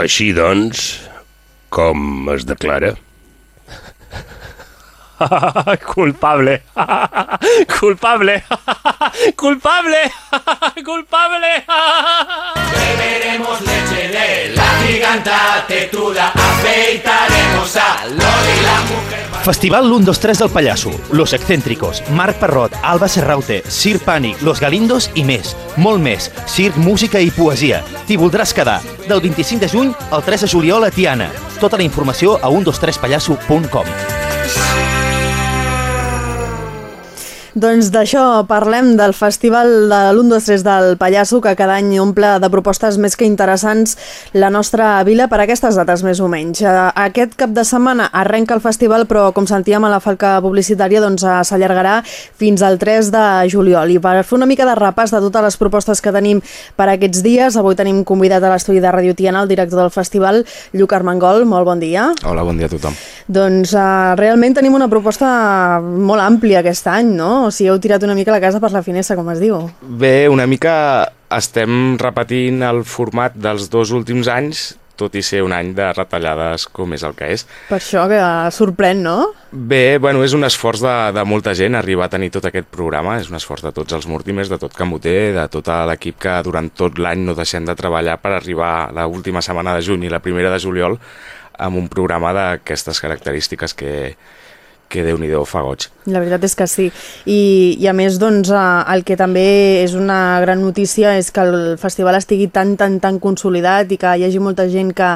Així doncs, com es declara? culpable. culpable. culpable. culpable. Beberemos leche de la giganta tetuda, afeitaremos a Loli la mujer. Festival l'1, 2, 3 del Pallasso, Los Excéntricos, Marc Parrot, Alba Serraute, Sir Pànic, Los Galindos i més. Molt més. Circ, música i poesia. T'hi voldràs quedar. Del 25 de juny al 3 de juliol a Tiana. Tota la informació a 123pallasso.com. Doncs d'això parlem del festival de l'1-2-3 del Pallasso que cada any omple de propostes més que interessants la nostra vila per aquestes dates més o menys. Eh, aquest cap de setmana arrenca el festival però com sentíem a la falca publicitària doncs eh, s'allargarà fins al 3 de juliol i per fer una mica de repàs de totes les propostes que tenim per aquests dies avui tenim convidat a l'estudi de Radio Tiana el director del festival, Lluc Armengol, molt bon dia. Hola, bon dia a tothom. Doncs uh, realment tenim una proposta molt àmplia aquest any, no? O sigui, heu tirat una mica la casa per la finestra, com es diu. Bé, una mica estem repetint el format dels dos últims anys, tot i ser un any de retallades com és el que és. Per això que sorprèn, no? Bé, bueno, és un esforç de, de molta gent arribar a tenir tot aquest programa, és un esforç de tots els Mortimers, de tot Camuter, de tot l'equip que durant tot l'any no deixem de treballar per arribar a l'última setmana de juny i la primera de juliol amb un programa d'aquestes característiques que, que déu nhi fa goig. La veritat és que sí. I, i a més, doncs, el que també és una gran notícia és que el festival estigui tan, tan, tan consolidat i que hi hagi molta gent que,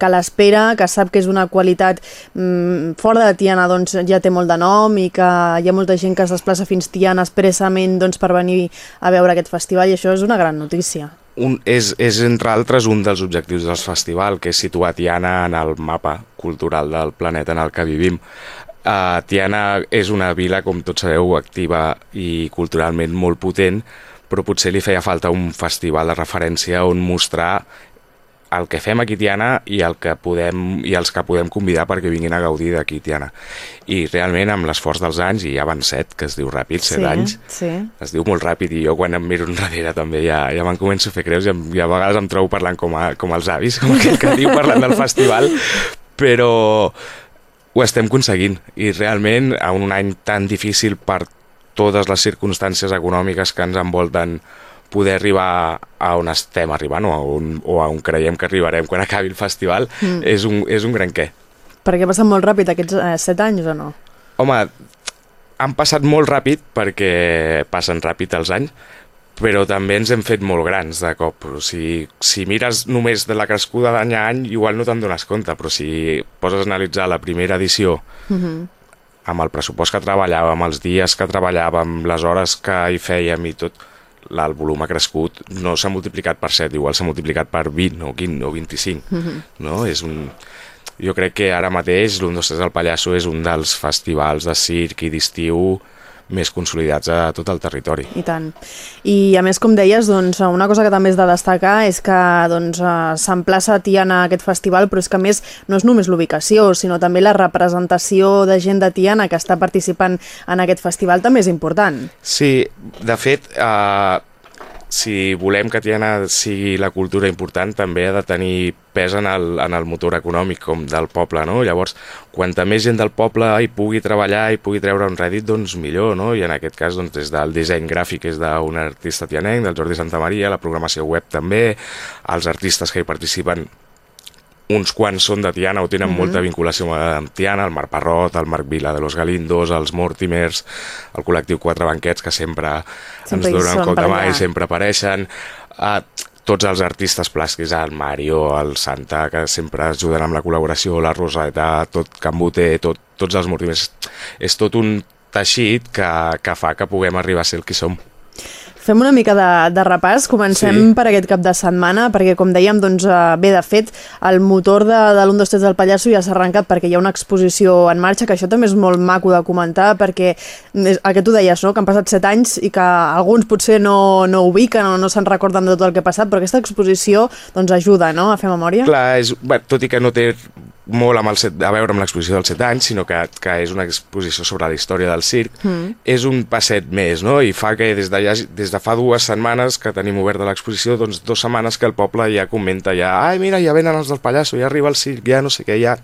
que l'espera, que sap que és una qualitat mmm, fora de Tiana, doncs ja té molt de nom i que hi ha molta gent que es desplaça fins Tiana expressament doncs, per venir a veure aquest festival i això és una gran notícia. Un, és, és, entre altres, un dels objectius del festival, que és situar Tiana en el mapa cultural del planeta en el que vivim. Uh, Tiana és una vila, com tots sabeu, activa i culturalment molt potent, però potser li feia falta un festival de referència on mostrar el que fem aquí Tiana i, el que podem, i els que podem convidar perquè vinguin a gaudir d'aquí Tiana. I realment amb l'esforç dels anys, i ja van set, que es diu ràpid, set sí, anys, sí. es diu molt ràpid i jo quan em miro enrere també ja, ja me'n començo a fer creus i, i a vegades em trobo parlant com, a, com els avis, com aquell que diu parlant del festival, però ho estem aconseguint i realment a un any tan difícil per totes les circumstàncies econòmiques que ens envolten poder arribar a on estem arribant o a on, o a on creiem que arribarem quan acabi el festival mm. és, un, és un gran què. Perquè ha passat molt ràpid aquests eh, set anys o no? Home, han passat molt ràpid perquè passen ràpid els anys, però també ens hem fet molt grans de cop. O sigui, si mires només de la crescuda d'any a any, igual no te'n dones compte, però si poses a analitzar la primera edició uh Mhm. -huh. amb el pressupost que treballàvem, els dies que treballàvem, les hores que hi fèiem i tot, el volum ha crescut, no s'ha multiplicat per 7, igual s'ha multiplicat per 20 o 15 o 25. Uh -huh. no? És un... Jo crec que ara mateix l'Un, dos, tres del Pallasso és un dels festivals de circ i d'estiu més consolidats a tot el territori. I tant. I a més, com deies, doncs, una cosa que també és de destacar és que doncs, eh, s'emplaça a Tiana aquest festival, però és que a més no és només l'ubicació, sinó també la representació de gent de Tiana que està participant en aquest festival també és important. Sí, de fet, eh, si volem que Tiana sigui la cultura important, també ha de tenir pes en el, en el motor econòmic com del poble, no? Llavors, quanta més gent del poble hi pugui treballar i pugui treure un rèdit, doncs millor, no? I en aquest cas, doncs, des del disseny gràfic és d'un artista tianenc, del Jordi Santa Maria, la programació web també, els artistes que hi participen uns quants són de Tiana o tenen mm -hmm. molta vinculació amb Tiana, el Marc Parrot, el Marc Vila de los Galindos, els Mortimers, el col·lectiu Quatre Banquets, que sempre, Sempre ens donen cop de mà i sempre apareixen. Uh, tots els artistes plàstics, el Mario, el Santa, que sempre ajuden amb la col·laboració, la Roseta, tot Can tot, tots els Mortimers. És tot un teixit que, que fa que puguem arribar a ser el que som. Fem una mica de, de repàs. Comencem Sí. per aquest cap de setmana, perquè, com dèiem, doncs, eh, bé, de fet, el motor de, de l'1, 2, 3 del Pallasso ja s'ha arrencat perquè hi ha una exposició en marxa, que això també és molt maco de comentar, perquè el que tu deies, no?, que han passat set anys i que alguns potser no, no ubiquen o no se'n recorden de tot el que ha passat, però aquesta exposició doncs, ajuda no?, a fer memòria. Clar, és, bé, tot i que no té molt amb el set, a veure amb l'exposició dels 7 anys, sinó que, que és una exposició sobre la història del circ, mm. és un passet més, no? I fa que des de, ja, des de fa dues setmanes que tenim oberta l'exposició, doncs dues setmanes que el poble ja comenta ja, ai, mira, ja venen els del Pallasso, ja arriba el circ, ja no sé què, ja,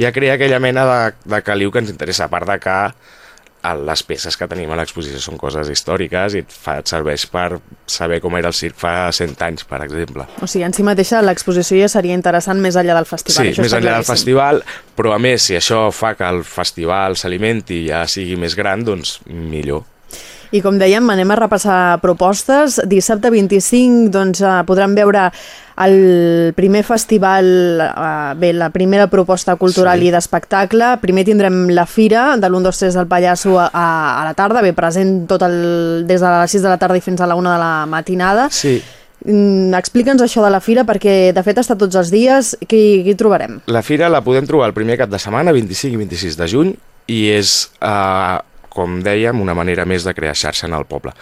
ja crea aquella mena de, de caliu que ens interessa, a part de que les peces que tenim a l'exposició són coses històriques i et, fa, et serveix per saber com era el circ fa 100 anys, per exemple. O sigui, en si mateixa l'exposició ja seria interessant més enllà del festival. Sí, això més enllà del festival, però a més, si això fa que el festival s'alimenti i ja sigui més gran, doncs millor. I com dèiem, anem a repassar propostes. Dissabte 25 doncs, eh, podran veure el primer festival, eh, bé, la primera proposta cultural sí. i d'espectacle. Primer tindrem la fira de l'1, 2, 3 del Pallasso a, a la tarda, bé, present tot el, des de les 6 de la tarda i fins a la 1 de la matinada. Sí. Mm, Explica'ns això de la fira, perquè de fet està tots els dies. Qui, qui trobarem? La fira la podem trobar el primer cap de setmana, 25 i 26 de juny, i és... Eh, com dèiem, una manera més de crear xarxa en el poble,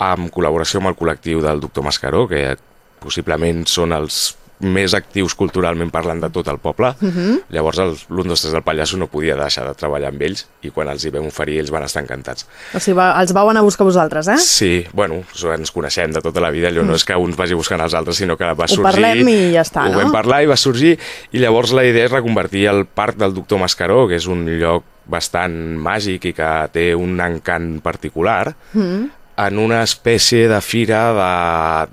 amb col·laboració amb el col·lectiu del doctor Mascaró, que possiblement són els més actius culturalment parlant de tot el poble. Uh -huh. Llavors l'un, dos, tres del Pallasso no podia deixar de treballar amb ells i quan els hi vam oferir ells van estar encantats. O sigui, va, els vau anar a buscar vosaltres, eh? Sí, bueno, ens coneixem de tota la vida, allò mm. no és que un vagi buscant els altres, sinó que va sorgir... Ho parlem i ja està, ho no? Ho vam parlar i va sorgir i llavors la idea és reconvertir el parc del doctor Mascaró, que és un lloc bastant màgic i que té un encant particular, mm. en una espècie de fira de,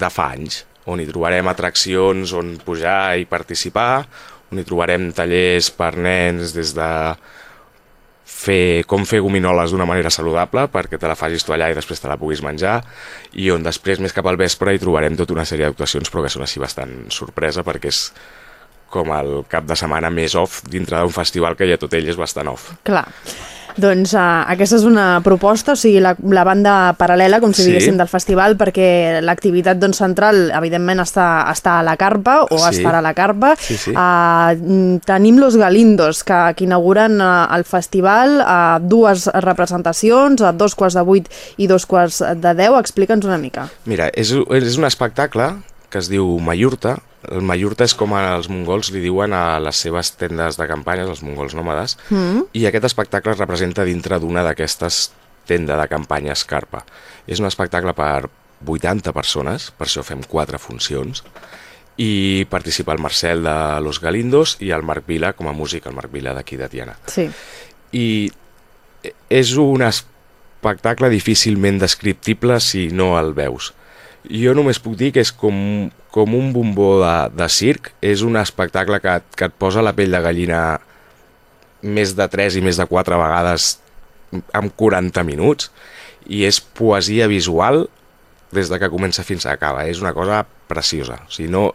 de fa anys, on hi trobarem atraccions on pujar i participar, on hi trobarem tallers per nens des de fer, com fer gominoles d'una manera saludable perquè te la facis tu allà i després te la puguis menjar i on després més cap al vespre hi trobarem tota una sèrie d'actuacions però que són així bastant sorpresa perquè és com el cap de setmana més off dintre d'un festival que ja tot ell és bastant off. Clar. Doncs uh, aquesta és una proposta, o sigui, la, la banda paral·lela, com si sí. diguéssim, del festival, perquè l'activitat doncs, central, evidentment, està, està a la carpa, o sí. estarà a la carpa. Sí, sí. Uh, tenim Los Galindos, que, que inauguren uh, el festival, uh, dues representacions, a dos quarts de vuit i dos quarts de deu. Explica'ns una mica. Mira, és, és un espectacle que es diu Mayurta. El Mayurta és com els mongols li diuen a les seves tendes de campanya, els mongols nòmades, mm. i aquest espectacle es representa dintre d'una d'aquestes tenda de campanya escarpa. És un espectacle per 80 persones, per això fem quatre funcions, i participa el Marcel de Los Galindos i el Marc Vila com a músic, el Marc Vila d'aquí de Tiana. Sí. I és un espectacle difícilment descriptible si no el veus jo només puc dir que és com, com un bombó de, de circ, és un espectacle que, que et posa la pell de gallina més de 3 i més de 4 vegades en 40 minuts i és poesia visual des de que comença fins a acaba. És una cosa preciosa. O sigui, no,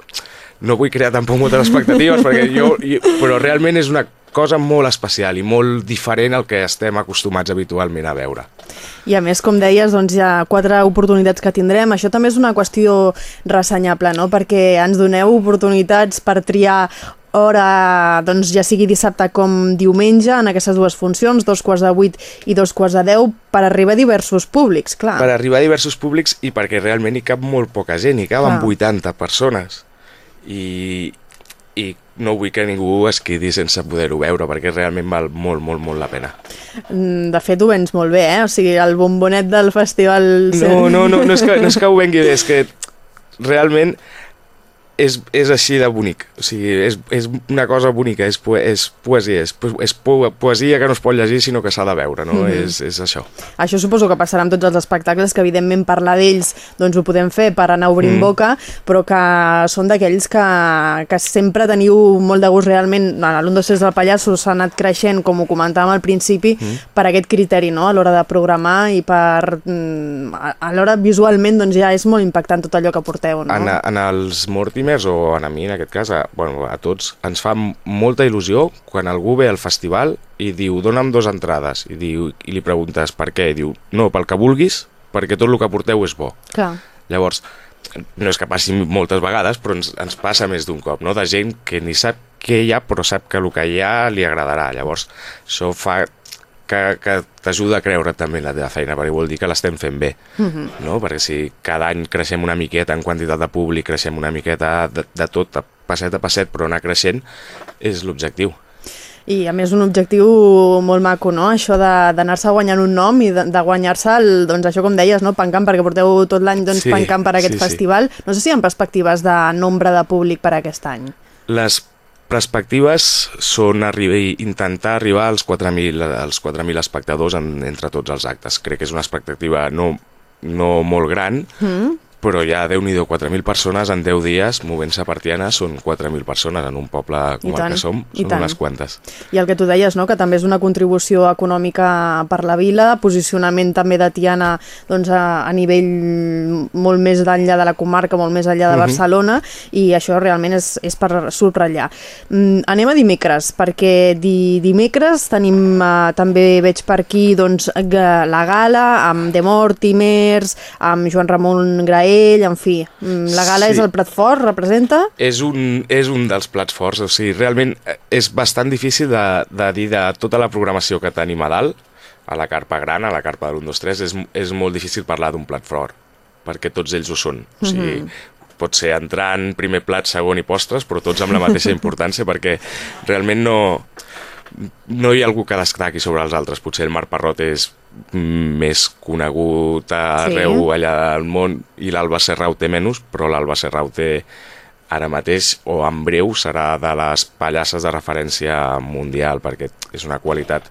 no vull crear tampoc moltes expectatives, perquè jo, jo, però realment és una cosa molt especial i molt diferent al que estem acostumats habitualment a veure. I a més, com deies, doncs hi ha quatre oportunitats que tindrem. Això també és una qüestió ressenyable, no? perquè ens doneu oportunitats per triar hora, doncs ja sigui dissabte com diumenge, en aquestes dues funcions, dos quarts de vuit i dos quarts de deu, per arribar a diversos públics, clar. Per arribar a diversos públics i perquè realment hi cap molt poca gent, hi caben clar. 80 persones. I, i no vull que ningú es quedi sense poder-ho veure, perquè realment val molt, molt, molt la pena. Mm, de fet, ho vens molt bé, eh? O sigui, el bombonet del festival... No, no, no, no és que, no és que ho vengui bé, és que realment és, és així de bonic. O sigui, és, és una cosa bonica, és, po és poesia, és, és po poesia que no es pot llegir sinó que s'ha de veure, no? Mm -hmm. és, és això. Això suposo que passarà amb tots els espectacles, que evidentment parlar d'ells doncs ho podem fer per anar obrint mm. boca, però que són d'aquells que, que sempre teniu molt de gust realment. L'un dos del Pallasso s'ha anat creixent, com ho comentàvem al principi, mm. per aquest criteri, no?, a l'hora de programar i per... Mm, a l'hora visualment, doncs ja és molt impactant tot allò que porteu, no? En, en els Mortimer Gamers o a mi en aquest cas, a, bueno, a tots, ens fa molta il·lusió quan algú ve al festival i diu dona'm dues entrades i, diu, i li preguntes per què i diu no, pel que vulguis, perquè tot el que porteu és bo. Clar. Llavors, no és que passi moltes vegades, però ens, ens passa més d'un cop, no? de gent que ni sap què hi ha, però sap que el que hi ha li agradarà. Llavors, això fa que, que t'ajuda a creure també en la teva feina, perquè vol dir que l'estem fent bé, uh Mhm. -huh. no? Perquè si cada any creixem una miqueta en quantitat de públic, creixem una miqueta de, de tot, passet a passet, però anar creixent, és l'objectiu. I a més un objectiu molt maco, no? Això d'anar-se guanyant un nom i de, de guanyar-se, doncs això com deies, no? Pancamp, perquè porteu tot l'any doncs, Sí, pancamp per aquest sí, sí. festival. No sé si hi ha perspectives de nombre de públic per aquest any. Les perspectives són arribar, intentar arribar als 4.000 als 4.000 espectadors en, entre tots els actes. Crec que és una expectativa no, no molt gran, mm. Però ja, déu nhi 4.000 persones en 10 dies movent-se per Tiana són 4.000 persones en un poble com I el tant, que som, són tant. unes quantes. I el que tu deies, no? que també és una contribució econòmica per la vila, posicionament també de Tiana doncs, a, a nivell molt més enllà de la comarca, molt més enllà de Barcelona, i això realment és, és per subratllar. Mm, anem a dimecres, perquè di, dimecres tenim, eh, també veig per aquí doncs, la gala amb De Mortimers, amb Joan Ramon Graell, en fi, mm, la gala Sí. és el Prat Fort, representa? És un, és un dels plats forts, o sigui, realment eh, és bastant difícil de, de dir de tota la programació que tenim a dalt, a la carpa gran, a la carpa de l'1, 2, 3, és, és molt difícil parlar d'un plat fort, perquè tots ells ho són. O sigui, pot ser entrant, primer plat, segon i postres, però tots amb la mateixa importància, perquè realment no, no hi ha algú que destaqui sobre els altres. Potser el Marc Parrot és mm, més conegut arreu Sí. allà del món i l'Alba Serrau té menys, però l'Alba Serrau té ara mateix o en breu serà de les pallasses de referència mundial perquè és una qualitat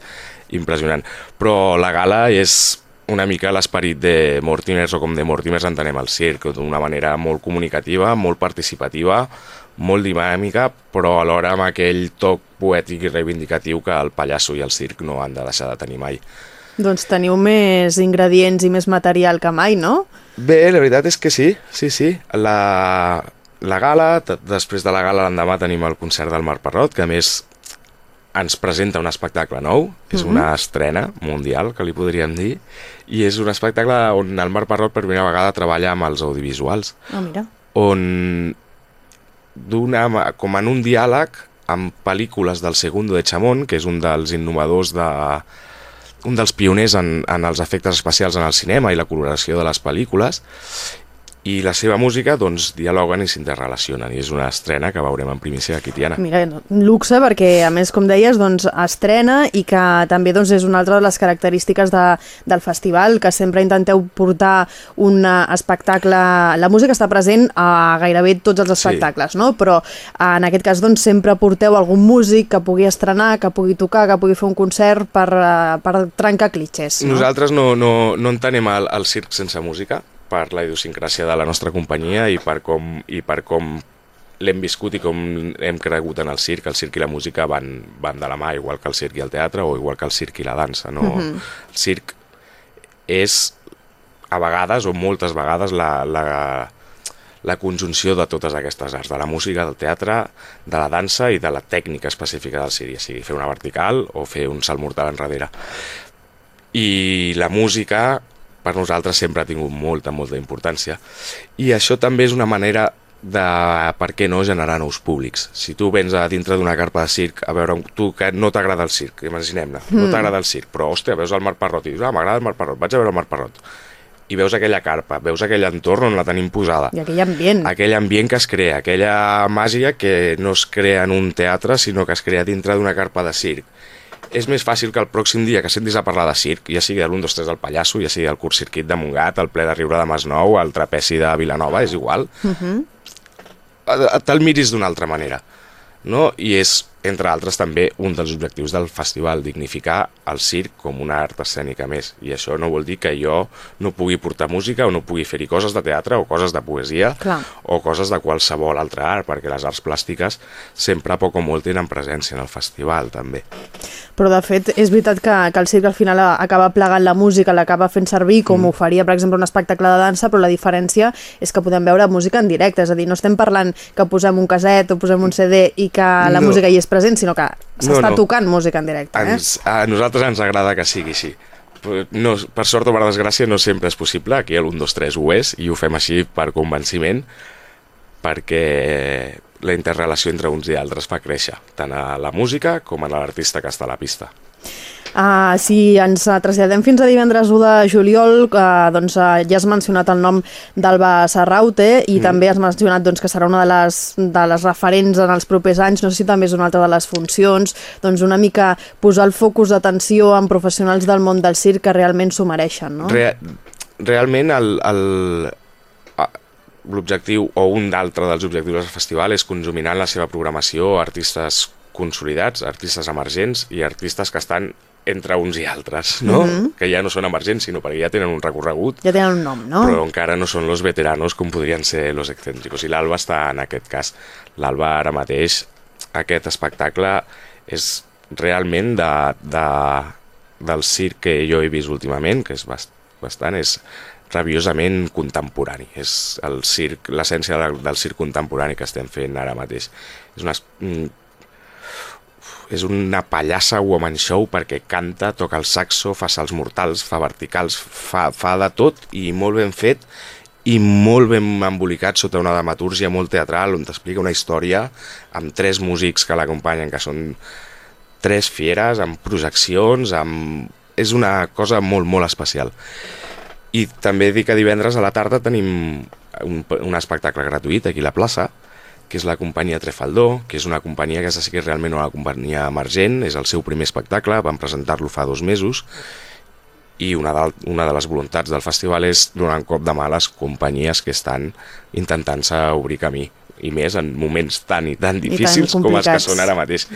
impressionant. Però la gala és una mica l'esperit de Mortimers o com de Mortimers entenem el circ, d'una manera molt comunicativa, molt participativa, molt dinàmica, però alhora amb aquell toc poètic i reivindicatiu que el pallasso i el circ no han de deixar de tenir mai. Doncs teniu més ingredients i més material que mai, no? Bé, la veritat és que sí, sí, sí. La, la gala, després de la gala l'endemà tenim el concert del Marc Parrot, que a més ens presenta un espectacle nou, és una estrena mundial, que li podríem dir, i és un espectacle on el Marc Parrot per primera vegada treballa amb els audiovisuals, Ah, mira. on d'una, com en un diàleg amb pel·lícules del Segundo de Chamón, que és un dels innovadors de, un dels pioners en, en els efectes especials en el cinema i la coloració de les pel·lícules i la seva música doncs dialoguen i s'interrelacionen i és una estrena que veurem en primícia aquí Tiana. Mira, luxe perquè, a més, com deies, doncs, estrena i que també doncs, és una altra de les característiques de, del festival, que sempre intenteu portar un eh, espectacle... La música està present a gairebé tots els Sí. espectacles, no? Però en aquest cas doncs, sempre porteu algun músic que pugui estrenar, que pugui tocar, que pugui fer un concert per, eh, per trencar clitxers. No? Nosaltres no, no, no entenem el, el circ sense música per la idiosincràsia de la nostra companyia i per com, i per com l'hem viscut i com hem cregut en el circ. El circ i la música van, van de la mà, igual que el circ i el teatre o igual que el circ i la dansa. No? El circ és, a vegades, o moltes vegades, la, la, la conjunció de totes aquestes arts, de la música, del teatre, de la dansa i de la tècnica específica del circ, ja sigui fer una vertical o fer un salt mortal enrere i la música per nosaltres sempre ha tingut molta, molta importància. I això també és una manera de, per què no, generar nous públics. Si tu vens a dintre d'una carpa de circ a veure, tu que no t'agrada el circ, imaginem-ne, no t'agrada el circ, però, hòstia, veus el Marc Parrot i dius, ah, m'agrada el Marc Parrot, vaig a veure el Marc Parrot. I veus aquella carpa, veus aquell entorn on la tenim posada I aquell ambient. aquell ambient que es crea, aquella màgia que no es crea en un teatre, sinó que es crea dintre d'una carpa de circ. És més fàcil que el pròxim dia que sentis a parlar de circ, ja sigui l'1, 2, 3 del Pallasso, ja sigui el curt circuit de Montgat, el ple de Riure de Masnou, el trapeci de Vilanova, és igual, uh te'l miris d'una altra manera. No? I és, entre altres, també un dels objectius del festival, dignificar el circ com una art escènica més. I això no vol dir que jo no pugui portar música o no pugui fer-hi coses de teatre o coses de poesia Clar. o coses de qualsevol altre art, perquè les arts plàstiques sempre poc o molt tenen presència en el festival, també. Però, de fet, és veritat que, que el circ al final acaba plegant la música, l'acaba fent servir com Mm. ho faria, per exemple, un espectacle de dansa, però la diferència és que podem veure música en directe, és a dir, no estem parlant que posem un caset o posem un CD i que la No. música hi és present, sinó que s'està No, no. tocant música en directe. Eh? Ens, a nosaltres ens agrada que sigui així. No, per sort o per desgràcia no sempre és possible, aquí a l'1, 2, 3 ho és, i ho fem així per convenciment, perquè la interrelació entre uns i altres fa créixer, tant a la música com a l'artista que està a la pista. Uh, si ens traslladem fins a divendres 1 de juliol, uh, doncs uh, ja has mencionat el nom d'Alba Serraute i mm. també has mencionat doncs, que serà una de les, de les referents en els propers anys, no sé si també és una altra de les funcions, doncs una mica posar el focus d'atenció en professionals del món del circ que realment s'ho mereixen, no? Re realment el, el, l'objectiu o un d'altre dels objectius del festival és conjuminar en la seva programació artistes consolidats, artistes emergents i artistes que estan entre uns i altres, no? Mm -hmm. Que ja no són emergents, sinó perquè ja tenen un recorregut. Ja tenen un nom, no? Però encara no són los veteranos com podrien ser los excèntricos. I l'Alba està en aquest cas. L'Alba ara mateix, aquest espectacle és realment de, de, del circ que jo he vist últimament, que és bastant, és rabiosament contemporani. És l'essència del, del circ contemporani que estem fent ara mateix. És una, mm, és una pallassa woman show perquè canta, toca el saxo, fa salts mortals, fa verticals, fa, fa de tot i molt ben fet i molt ben embolicat sota una dramatúrgia molt teatral on t'explica una història amb tres músics que l'acompanyen que són tres fieres, amb projeccions, amb... és una cosa molt, molt especial. I també dic que divendres a la tarda tenim un, un espectacle gratuït aquí a la plaça, que és la companyia Trefaldó, que és una companyia que és realment una companyia emergent, és el seu primer espectacle, vam presentar-lo fa dos mesos, i una de, una de les voluntats del festival és donar un cop de mà a les companyies que estan intentant-se obrir camí i més en moments tan i tan difícils I tan com els que són ara mateix.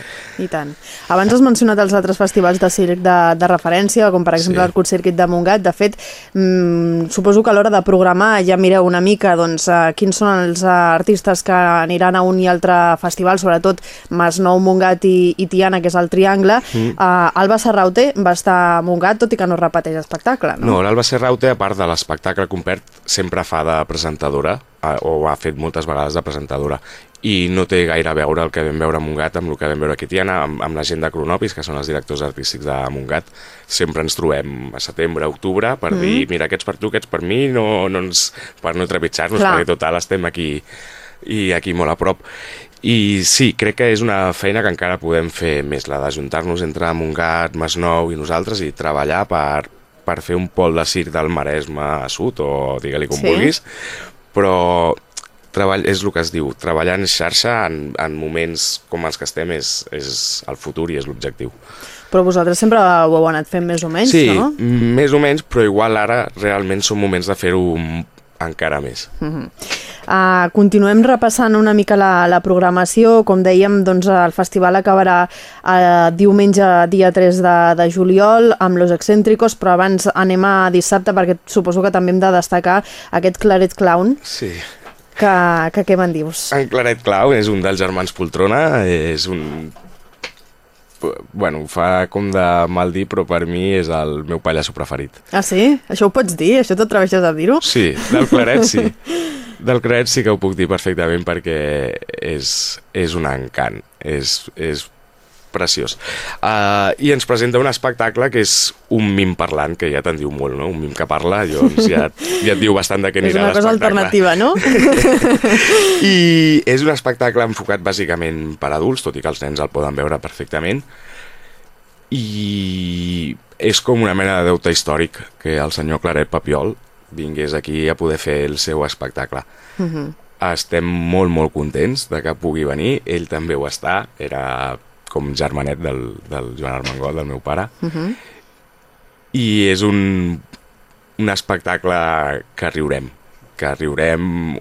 I tant. Abans has mencionat els altres festivals de circ de, de referència, com per exemple sí. el Curt Circuit de Montgat. De fet, mmm, suposo que a l'hora de programar ja mireu una mica doncs, uh, quins són els uh, artistes que aniran a un i altre festival, sobretot Masnou, Montgat i, i Tiana, que és el Triangle. Mm. Uh, Alba Serraute va estar a Montgat, tot i que no repeteix espectacle, no? No, l'Alba Serraute, a part de l'espectacle complet, sempre fa de presentadora o ha fet moltes vegades de presentadora i no té gaire a veure el que vam veure a Montgat amb el que vam veure a Tiana, amb, amb la gent de Cronopis, que són els directors artístics de Montgat. Sempre ens trobem a setembre, octubre, per mm. dir, mira, aquests per tu, aquests per mi, no, no ens, per no trepitjar-nos, perquè total estem aquí i aquí molt a prop. I sí, crec que és una feina que encara podem fer més, la d'ajuntar-nos entre Montgat, Masnou i nosaltres i treballar per, per fer un pol de circ del Maresme a sud, o digue-li com sí. vulguis, però treball, és el que es diu, treballar en xarxa en, en moments com els que estem és, és el futur i és l'objectiu. Però vosaltres sempre ho heu anat fent més o menys, sí, no? Sí, més o menys, però igual ara realment són moments de fer-ho encara més. Uh -huh. Uh, continuem repassant una mica la, la programació. Com dèiem, doncs, el festival acabarà uh, diumenge, dia 3 de, de juliol, amb Los Excéntricos, però abans anem a dissabte, perquè suposo que també hem de destacar aquest Claret Clown. Sí. Que, que què me'n dius? En Claret Clown és un dels germans Poltrona, és un bueno, fa com de mal dir, però per mi és el meu pallasso preferit. Ah, sí? Això ho pots dir? Això t'atreveixes a dir-ho? Sí, del Claret sí. del Claret sí que ho puc dir perfectament perquè és, és un encant. És, és preciós. Uh, I ens presenta un espectacle que és un mim parlant, que ja te'n diu molt, no? Un mim que parla, doncs ja, ja et diu bastant de què anirà l'espectacle. És una cosa alternativa, no? I és un espectacle enfocat bàsicament per adults, tot i que els nens el poden veure perfectament, i és com una mena de deute històric que el senyor Claret Papiol vingués aquí a poder fer el seu espectacle. Uh mhm. -huh. Estem molt, molt contents de que pugui venir, ell també ho està, era com germanet del, del Joan Armengol, del meu pare. Uh -huh. I és un, un espectacle que riurem, que riurem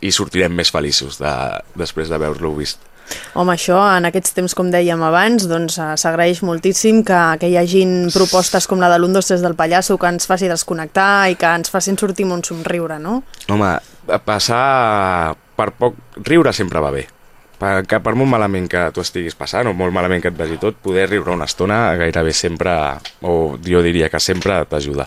i sortirem més feliços de, després d'haver-lo vist. Home, això, en aquests temps, com dèiem abans, doncs eh, s'agraeix moltíssim que, que hi hagin propostes com la de l'Un, dos, del Pallasso que ens faci desconnectar i que ens facin sortir amb un somriure, no? Home, passar per poc... Riure sempre va bé per, que per molt malament que tu estiguis passant o molt malament que et vagi tot, poder riure una estona gairebé sempre, o jo diria que sempre t'ajuda.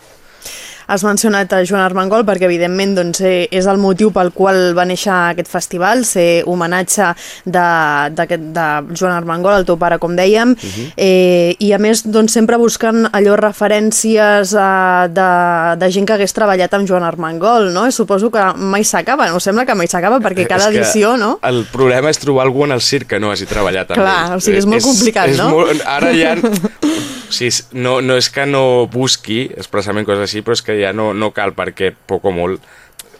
Has mencionat a Joan Armengol perquè, evidentment, doncs, eh, és el motiu pel qual va néixer aquest festival, ser homenatge de, de, de Joan Armengol, el teu pare, com dèiem, uh mhm. -huh. eh, i a més, doncs, sempre buscant allò referències eh, de, de gent que hagués treballat amb Joan Armengol, no? I suposo que mai s'acaba, no? Sembla que mai s'acaba perquè cada edició, no? El problema és trobar algú en el circ que no hagi treballat amb Clar, ell. o sigui, és molt complicat, és, és no? Molt, ara ja O sigui, s- no, no és que no busqui expressament coses així, però és que ja no, no cal perquè poc o molt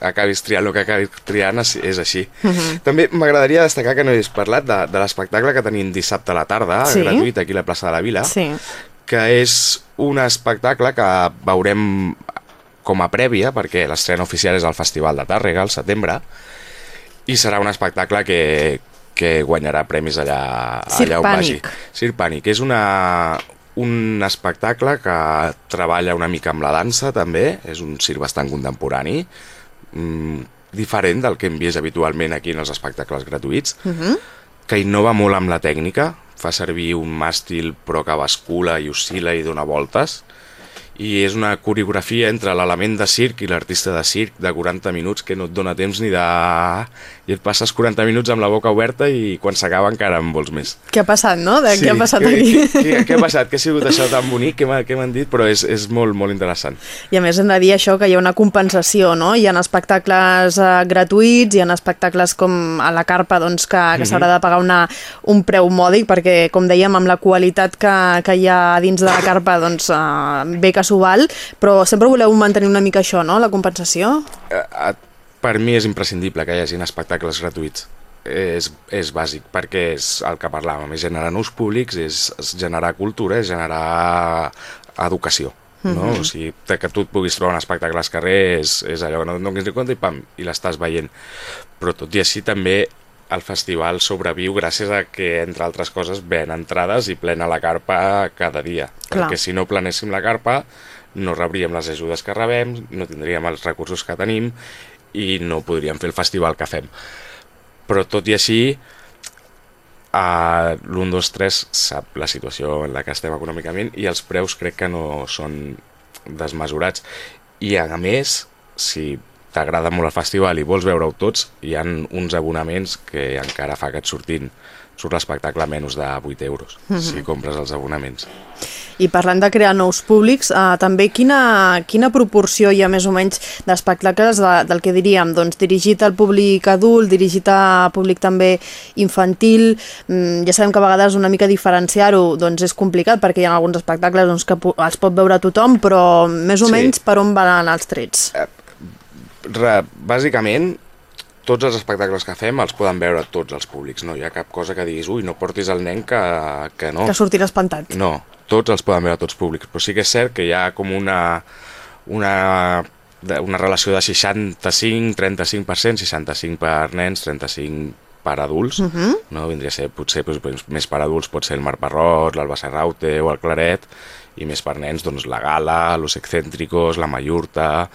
acabis triant el que acabis triant és, és així. També m'agradaria destacar que no he parlat de, de l'espectacle que tenim dissabte a la tarda, Sí. gratuït, aquí a la plaça de la Vila, Sí. que és un espectacle que veurem com a prèvia, perquè l'estrena oficial és al Festival de Tàrrega, al setembre, i serà un espectacle que, que guanyarà premis allà, allà on vagi. Pànic. Circ Pànic. És una, un espectacle que treballa una mica amb la dansa, també. És un circ bastant contemporani, mm, diferent del que hem vist habitualment aquí en els espectacles gratuïts, que innova molt amb la tècnica, fa servir un màstil però que bascula i oscil·la i dona voltes, i és una coreografia entre l'element de circ i l'artista de circ de 40 minuts que no et dona temps ni de... I et passes 40 minuts amb la boca oberta i quan s'acaba encara en vols més. Què ha passat, no? De què ha passat què, aquí? Què, què, què ha passat? Què ha sigut això tan bonic? Què m'ha- què m'han dit? Però és, és molt, molt interessant. I a més hem de dir això, que hi ha una compensació, no? Hi ha espectacles eh, gratuïts, hi ha espectacles com a la carpa, doncs, que, que s'haurà de pagar una, un preu mòdic, perquè, com dèiem, amb la qualitat que, que hi ha dins de la carpa, doncs, eh, bé que s'ho val, però sempre voleu mantenir una mica això, no?, la compensació? Eh, Per mi és imprescindible que hi hagin espectacles gratuïts. És, és bàsic, perquè és el que parlàvem, és generar nous públics, és, és generar cultura, és generar educació. No? O sigui, que tu et puguis trobar un espectacle als carrers és allò que no et donis ni compte i pam, i l'estàs veient. Però tot i així també el festival sobreviu gràcies a que, entre altres coses, ven entrades i plena la carpa cada dia. Clar. Perquè si no planéssim la carpa, no rebríem les ajudes que rebem, no tindríem els recursos que tenim i no podríem fer el festival que fem. Però tot i així, uh, l'1, 2, 3 sap la situació en la que estem econòmicament i els preus crec que no són desmesurats. I a més, si t'agrada molt el festival i vols veure-ho tots, hi han uns abonaments que encara fa que et surtin surt l'espectacle a menys de 8 euros si compres els abonaments. I parlant de crear nous públics, eh, també quina, quina proporció hi ha més o menys d'espectacles de, del que diríem, doncs dirigit al públic adult, dirigit a públic també infantil, mm, ja sabem que a vegades una mica diferenciar-ho doncs és complicat perquè hi ha alguns espectacles doncs, que els pot veure tothom, però més o Sí. menys per on van els trets? Re, bàsicament, tots els espectacles que fem els poden veure tots els públics, no hi ha cap cosa que diguis, ui, no portis el nen que, que no. Que sortirà espantat. No, tots els poden veure tots públics, però sí que és cert que hi ha com una, una, una relació de 65-35%, 65 per nens, 35 per adults, uh -huh. no? vindria a ser potser doncs, més per adults pot ser el Mar Parrot, l'Alba Serraute o el Claret, i més per nens doncs, la Gala, Los Excéntricos, la Mallorta,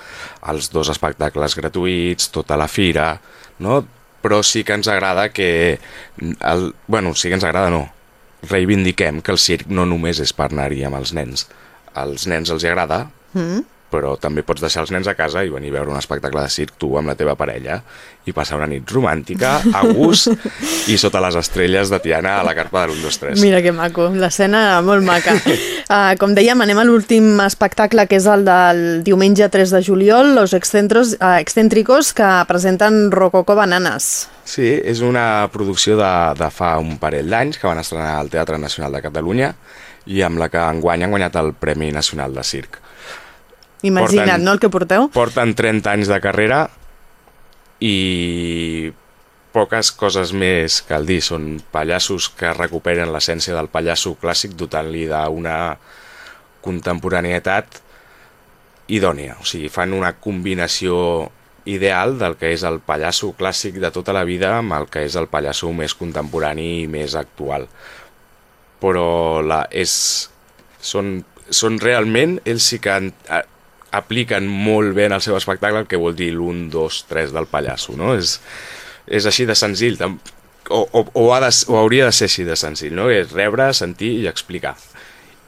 els dos espectacles gratuïts, tota la fira, no? però sí que ens agrada que... El, bueno, sí que ens agrada, no, reivindiquem que el circ no només és per anar-hi amb els nens. Als nens els agrada, mm. Però també pots deixar els nens a casa i venir a veure un espectacle de circ tu amb la teva parella i passar una nit romàntica, a gust i sota les estrelles de Tiana a la carpa de l'1, 2, 3. Mira que maco, l'escena molt maca. Uh, com dèiem, anem a l'últim espectacle, que és el del diumenge 3 de juliol, Los Excentros, uh, Excéntricos, que presenten Rococo Bananes. Sí, és una producció de, de fa un parell d'anys que van estrenar al Teatre Nacional de Catalunya i amb la que enguany han guanyat el Premi Nacional de Circ. Imagina't, Porten- no?, el que porteu. Porten 30 anys de carrera i poques coses més cal dir. Són pallassos que recuperen l'essència del pallasso clàssic dotant-li d'una contemporaneïtat idònia. O sigui, fan una combinació ideal del que és el pallasso clàssic de tota la vida amb el que és el pallasso més contemporani i més actual. Però la, és, són, són realment, ells sí que han, a, apliquen molt bé en el seu espectacle el que vol dir l'1, 2, 3 del pallasso, no? És, és així de senzill, o, o, o, ha de, o hauria de ser així de senzill, no? És rebre, sentir i explicar.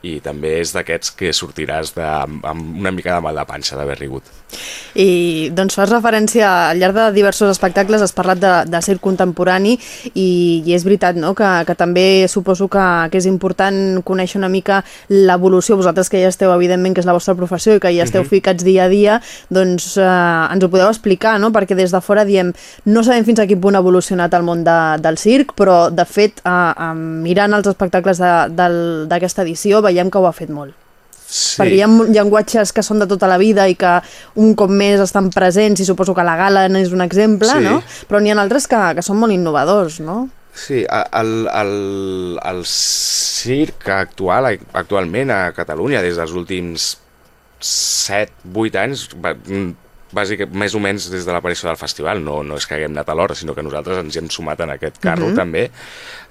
I també és d'aquests que sortiràs de, amb, una mica de mal de panxa d'haver rigut. I doncs fas referència, al llarg de diversos espectacles has parlat de, de circ contemporani i, i és veritat no? que, que també suposo que, que és important conèixer una mica l'evolució, vosaltres que ja esteu evidentment que és la vostra professió i que ja esteu ficats dia a dia, doncs eh, ens ho podeu explicar, no? perquè des de fora diem no sabem fins a quin punt ha evolucionat el món de, del circ, però de fet eh, eh, mirant els espectacles d'aquesta edició veiem que ho ha fet molt. Sí. Perquè hi ha llenguatges que són de tota la vida i que un cop més estan presents i suposo que la gala n'és un exemple, Sí. no? Però n'hi ha altres que, que són molt innovadors, no? Sí, el, el, el circ actual, actualment a Catalunya, des dels últims 7-8 anys, mm, bàsic, més o menys des de l'aparició del festival, no, no és que haguem anat a l'hora, sinó que nosaltres ens hem sumat en aquest carro Mhm. també,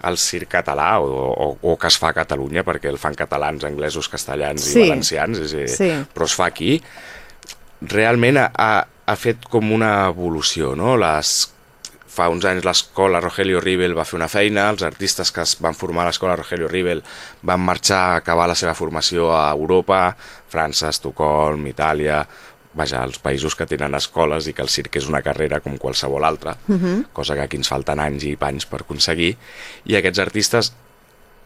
el circ català, o, o, o que es fa a Catalunya, perquè el fan catalans, anglesos, castellans Sí. i valencians, és, dir, Sí. però es fa aquí, realment ha, ha, ha fet com una evolució, no? Les, fa uns anys l'escola Rogelio Ribel va fer una feina, els artistes que es van formar a l'escola Rogelio Ribel van marxar a acabar la seva formació a Europa, França, Estocolm, Itàlia, vaja, els països que tenen escoles i que el circ és una carrera com qualsevol altra, uh -huh. cosa que aquí ens falten anys i panys per aconseguir, i aquests artistes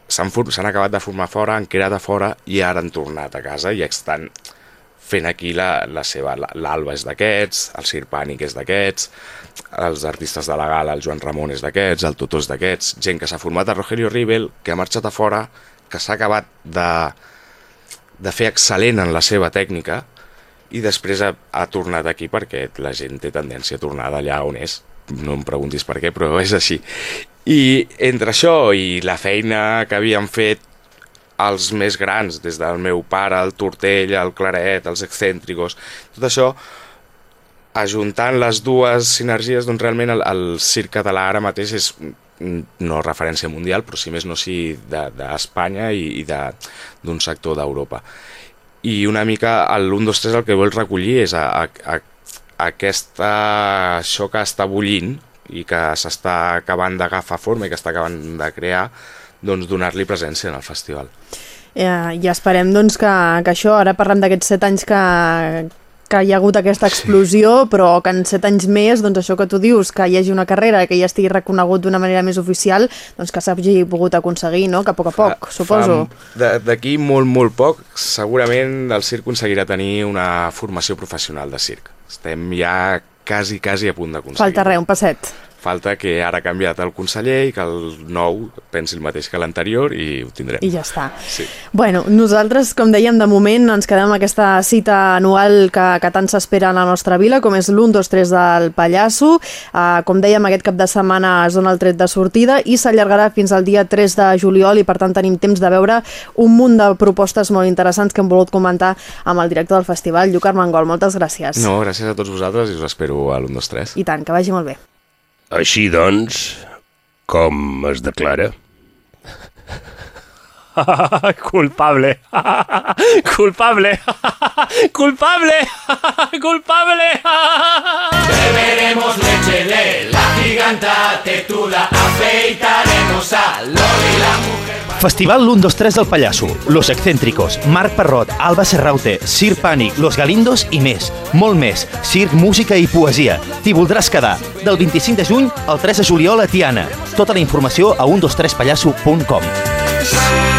s'han acabat de formar fora, han quedat a fora i ara han tornat a casa i estan fent aquí la, la seva... la- L'Alba és d'aquests, el Sir Pànic és d'aquests, els artistes de la gala, el Joan Ramon és d'aquests, el Totó és d'aquests, gent que s'ha format a Rogelio Ribel, que ha marxat a fora, que s'ha acabat de, de fer excel·lent en la seva tècnica i després ha, ha tornat aquí perquè la gent té tendència a tornar d'allà on és. No em preguntis per què, però és així. I entre això i la feina que havien fet els més grans, des del meu pare, el Tortell, el Claret, els excèntricos, tot això, ajuntant les dues sinergies, doncs realment el, el circ català ara mateix és no referència mundial, però si més no sí d'Espanya de, i, i de- d'un sector d'Europa. I una mica el 1, 2, 3 el que vol recollir és a, a, a, aquesta, això que està bullint i que s'està acabant d'agafar forma i que està acabant de crear, doncs donar-li presència en el festival. Eh, I esperem doncs, que, que això, ara parlem d'aquests set anys que, que hi ha hagut aquesta explosió, però que en set anys més, doncs això que tu dius, que hi hagi una carrera, que ja estigui reconegut d'una manera més oficial, doncs que s'hagi pogut aconseguir, no? Que a poc a poc, Fa- suposo. D'aquí molt, molt poc, segurament el circ aconseguirà tenir una formació professional de circ. Estem ja quasi, quasi a punt d'aconseguir. Falta res, un passet. Falta que ara ha canviat el conseller i que el nou pensi el mateix que l'anterior i ho tindrem. I ja està. Sí. Bueno, nosaltres, com dèiem, de moment ens quedem amb aquesta cita anual que, que tant s'espera a la nostra vila, com és l'1, 2, 3 del Pallasso. Uh, com dèiem, aquest cap de setmana es dona el tret de sortida i s'allargarà fins al dia 3 de juliol i per tant tenim temps de veure un munt de propostes molt interessants que hem volgut comentar amb el director del festival, Lluc Armengol. Moltes gràcies. No, gràcies a tots vosaltres i us espero a l'1, 2, 3. I tant, que vagi molt bé. Així doncs, com es declara? culpable. culpable. culpable. culpable. Beberemos leche de la giganta tetuda, afeitaremos a Loli la mujer. Festival l'1, 2, 3 del Pallasso, Los Excéntricos, Marc Parrot, Alba Serraute, Sir Pànic, Los Galindos i més. Molt més. Circ, música i poesia. T'hi voldràs quedar. Del 25 de juny al 3 de juliol a Tiana. Tota la informació a 123pallasso.com.